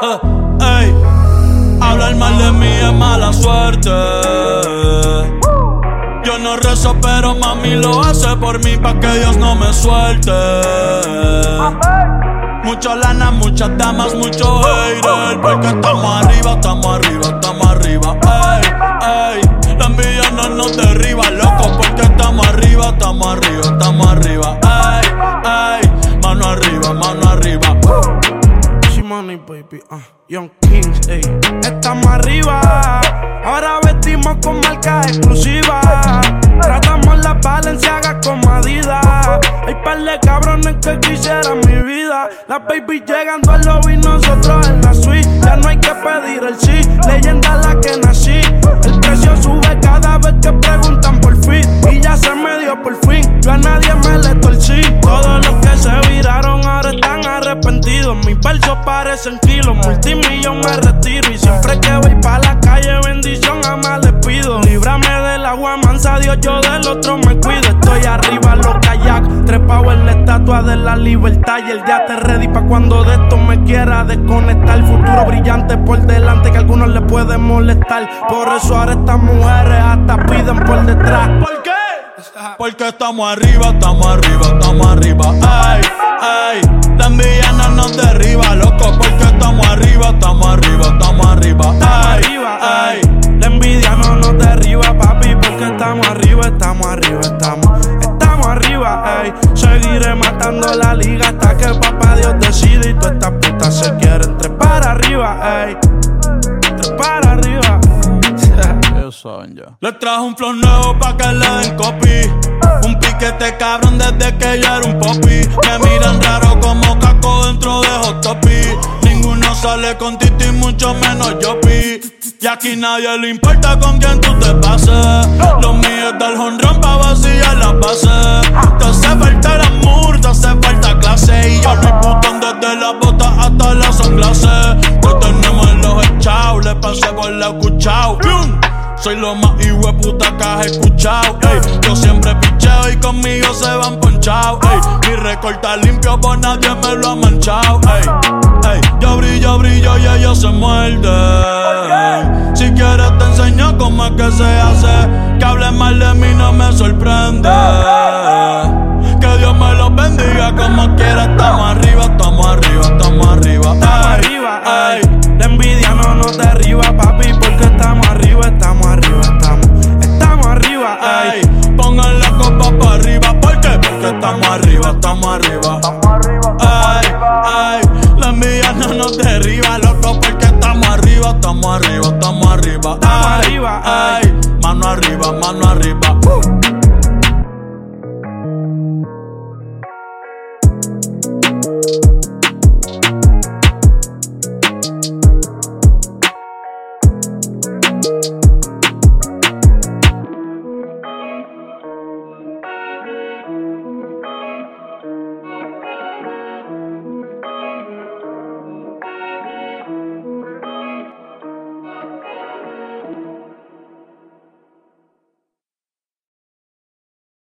Ey, hablar mal de mí es mala suerte. Yo no rezo, pero mami lo hace por mí pa' que Dios no me suelte. Mucha lana, muchas damas, mucho hater. Porque estamos arriba, estamos arriba, estamos arriba. Ey, ey, la envidia no nos derriba, loco. Porque estamos arriba, estamos arriba, baby. Uh, Young Kings, ey. Estamos arriba. Ahora vestimos con marcas exclusivas. Tratamos la Valenciaga como Adidas. Hay par de cabrones que quisieran mi vida. Las baby llegando al lobby, nosotros en la suite. Ya no hay que pedir el sí. Leyenda la estatua de la libertad. Y el día te ready pa' cuando de esto me quiera desconectar. Futuro brillante por delante que a algunos les puede molestar. Por eso ahora estas mujeres hasta piden por detrás. ¿Por qué? Porque estamos arriba, estamos arriba, estamos arriba. Ay, ay, la envidia no nos derriba, loco. Porque estamos arriba, arriba, ey. Trepar arriba. Ellos saben ya. Le trajo un flow nuevo pa' que le den copy. Un piquete cabrón desde que yo era un popi. Me miran raro como caco dentro de Hot Topi. Ninguno sale con Tito y mucho menos yo pi. Y aquí nadie le importa con quién tú te pases. Soy lo más hijo puta que has escuchado. Ey. Yo siempre picheo y conmigo se van ponchados. Mi recorta limpio, por nadie me lo ha manchado. Ey. Ey. Yo brillo, brillo y ellos se muerden. Si quieres te enseño cómo es que se hace. Que hable mal de mí no me sorprende. Que Dios me los bendiga como quiera. Arriba, estamos arriba. Ay, ay, la envidia no nos derriba, loco, porque estamos arriba, estamos arriba, estamos arriba. Estamos arriba, ay, mano arriba, mano arriba.